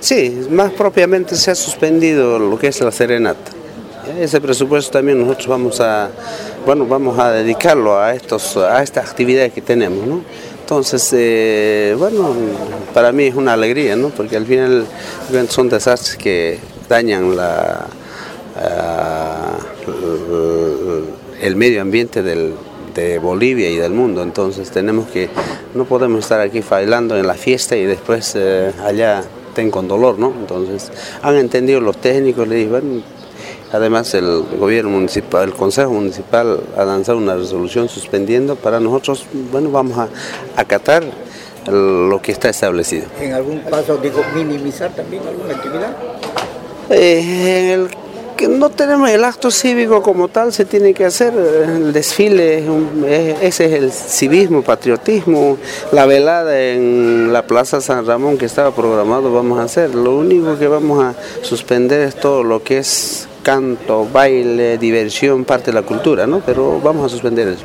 Sí, más propiamente se ha suspendido lo que es la serenata. Ese presupuesto también nosotros vamos a, bueno, vamos a dedicarlo a, estos, a estas actividades que tenemos. ¿no? Entonces, eh, bueno, para mí es una alegría, ¿no? porque al final son desastres que dañan la, el medio ambiente de Bolivia y del mundo. Entonces tenemos que, no podemos estar aquí bailando en la fiesta y después eh, allá ten con dolor, ¿no? Entonces han entendido los técnicos, le dije, además el gobierno municipal, el consejo municipal ha lanzado una resolución suspendiendo, para nosotros, bueno, vamos a acatar lo que está establecido. ¿En algún caso digo minimizar también alguna actividad? Eh, en el no tenemos el acto cívico como tal, se tiene que hacer el desfile, ese es el civismo, patriotismo, la velada en la Plaza San Ramón que estaba programado vamos a hacer. Lo único que vamos a suspender es todo lo que es canto, baile, diversión, parte de la cultura, ¿no? Pero vamos a suspender eso.